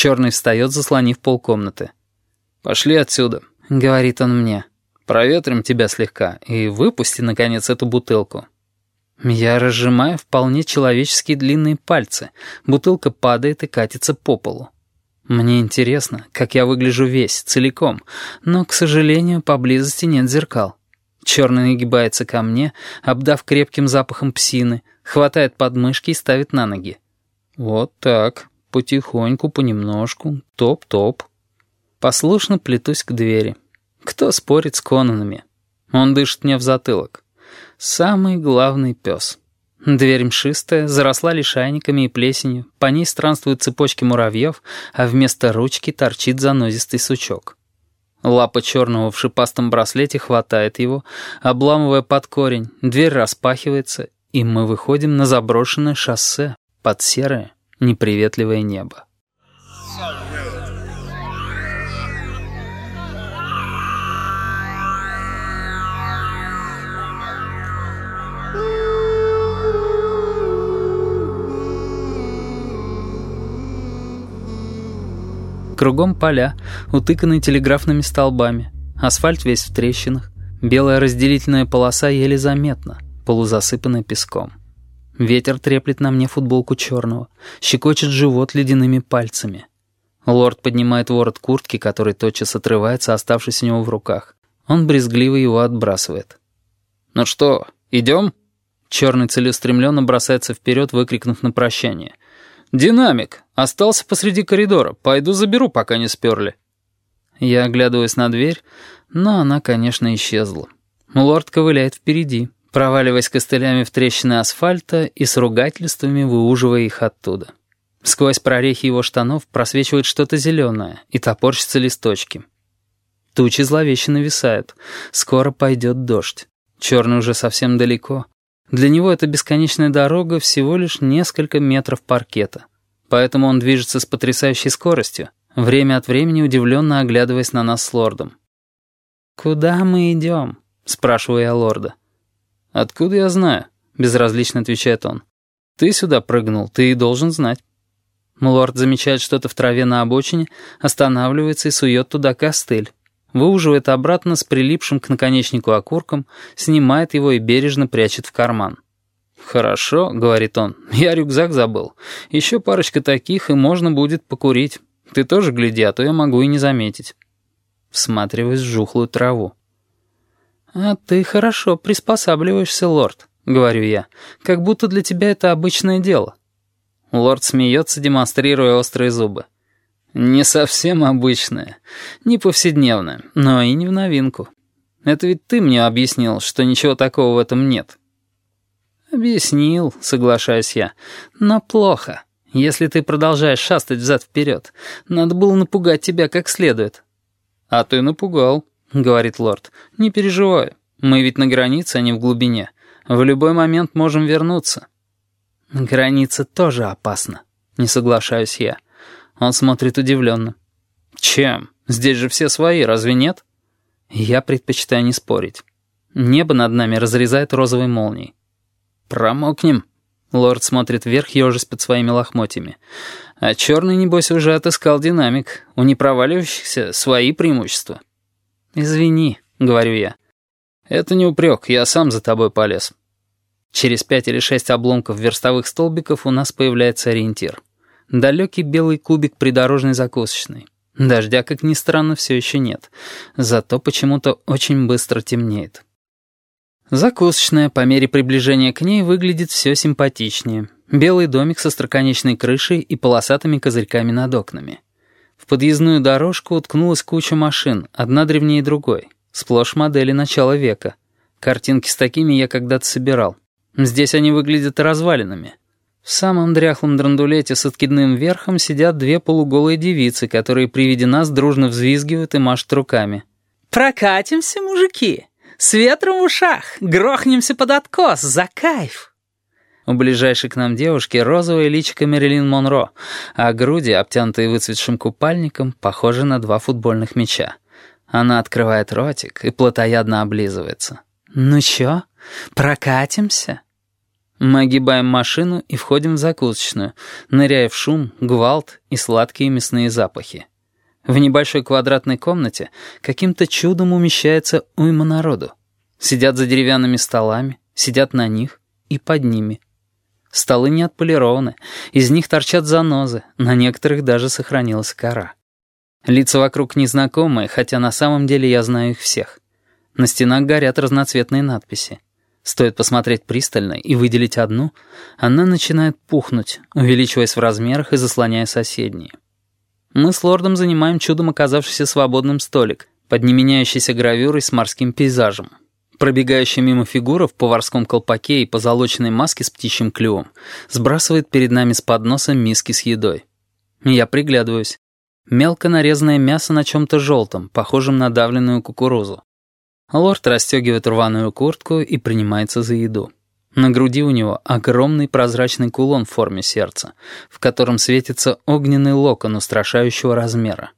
Черный встает, заслонив полкомнаты. «Пошли отсюда», — говорит он мне. «Проветрим тебя слегка и выпусти, наконец, эту бутылку». Я разжимаю вполне человеческие длинные пальцы. Бутылка падает и катится по полу. Мне интересно, как я выгляжу весь, целиком, но, к сожалению, поблизости нет зеркал. Черный нагибается ко мне, обдав крепким запахом псины, хватает подмышки и ставит на ноги. Вот так, потихоньку, понемножку, топ-топ. Послушно плетусь к двери. Кто спорит с Конанами? Он дышит мне в затылок. Самый главный пес. Дверь мшистая, заросла лишайниками и плесенью, по ней странствуют цепочки муравьев, а вместо ручки торчит занозистый сучок. Лапа черного в шипастом браслете хватает его, обламывая под корень, дверь распахивается, и мы выходим на заброшенное шоссе под серое, неприветливое небо. Кругом поля, утыканные телеграфными столбами. Асфальт весь в трещинах. Белая разделительная полоса еле заметна, полузасыпанная песком. Ветер треплет на мне футболку черного, щекочет живот ледяными пальцами. Лорд поднимает ворот куртки, который тотчас отрывается, оставшись у него в руках. Он брезгливо его отбрасывает. «Ну что, идем?» Черный целеустремленно бросается вперед, выкрикнув на прощание. «Динамик! Остался посреди коридора. Пойду заберу, пока не сперли». Я оглядываюсь на дверь, но она, конечно, исчезла. Лорд ковыляет впереди, проваливаясь костылями в трещины асфальта и с ругательствами выуживая их оттуда. Сквозь прорехи его штанов просвечивает что-то зеленое и топорщатся листочки. Тучи зловеще нависают. Скоро пойдет дождь. Черный уже совсем далеко. Для него эта бесконечная дорога всего лишь несколько метров паркета. Поэтому он движется с потрясающей скоростью, время от времени удивленно оглядываясь на нас с лордом. «Куда мы идем?» — спрашиваю я лорда. «Откуда я знаю?» — безразлично отвечает он. «Ты сюда прыгнул, ты и должен знать». Лорд замечает что-то в траве на обочине, останавливается и сует туда костыль выуживает обратно с прилипшим к наконечнику окурком, снимает его и бережно прячет в карман. «Хорошо», — говорит он, — «я рюкзак забыл. Еще парочка таких, и можно будет покурить. Ты тоже гляди, а то я могу и не заметить». Всматриваясь в жухлую траву. «А ты хорошо приспосабливаешься, лорд», — говорю я, — «как будто для тебя это обычное дело». Лорд смеется, демонстрируя острые зубы. Не совсем обычная, не повседневная, но и не в новинку. Это ведь ты мне объяснил, что ничего такого в этом нет. Объяснил, соглашаюсь я, но плохо. Если ты продолжаешь шастать взад-вперед, надо было напугать тебя как следует. А ты напугал, говорит лорд. Не переживай, мы ведь на границе, а не в глубине. В любой момент можем вернуться. Граница тоже опасна, не соглашаюсь я. Он смотрит удивленно. «Чем? Здесь же все свои, разве нет?» Я предпочитаю не спорить. Небо над нами разрезает розовой молнией. «Промокнем?» Лорд смотрит вверх, ежась под своими лохмотьями. А черный, небось, уже отыскал динамик. У непроваливающихся свои преимущества. «Извини», — говорю я. «Это не упрек, я сам за тобой полез». Через пять или шесть обломков верстовых столбиков у нас появляется ориентир. Далекий белый кубик придорожной закусочной. Дождя, как ни странно, все еще нет. Зато почему-то очень быстро темнеет. Закусочная по мере приближения к ней выглядит все симпатичнее. Белый домик со строконечной крышей и полосатыми козырьками над окнами. В подъездную дорожку уткнулась куча машин, одна древнее другой. Сплошь модели начала века. Картинки с такими я когда-то собирал. Здесь они выглядят развалинами. В самом дряхлом драндулете с откидным верхом сидят две полуголые девицы, которые при виде нас дружно взвизгивают и машут руками. «Прокатимся, мужики! С ветром в ушах! Грохнемся под откос! За кайф!» У ближайшей к нам девушки розовое личико Мэрилин Монро, а груди, обтянутые выцветшим купальником, похожи на два футбольных мяча. Она открывает ротик и плотоядно облизывается. «Ну чё, прокатимся?» Мы огибаем машину и входим в закусочную, ныряя в шум, гвалт и сладкие мясные запахи. В небольшой квадратной комнате каким-то чудом умещается уйма народу. Сидят за деревянными столами, сидят на них и под ними. Столы не отполированы, из них торчат занозы, на некоторых даже сохранилась кора. Лица вокруг незнакомые, хотя на самом деле я знаю их всех. На стенах горят разноцветные надписи. Стоит посмотреть пристально и выделить одну, она начинает пухнуть, увеличиваясь в размерах и заслоняя соседние. Мы с лордом занимаем чудом оказавшийся свободным столик под неменяющейся гравюрой с морским пейзажем. Пробегающая мимо фигура в поварском колпаке и позолоченной маске с птичьим клювом сбрасывает перед нами с подноса миски с едой. Я приглядываюсь. Мелко нарезанное мясо на чем-то желтом, похожем на давленную кукурузу. Лорд расстегивает рваную куртку и принимается за еду. На груди у него огромный прозрачный кулон в форме сердца, в котором светится огненный локон устрашающего размера.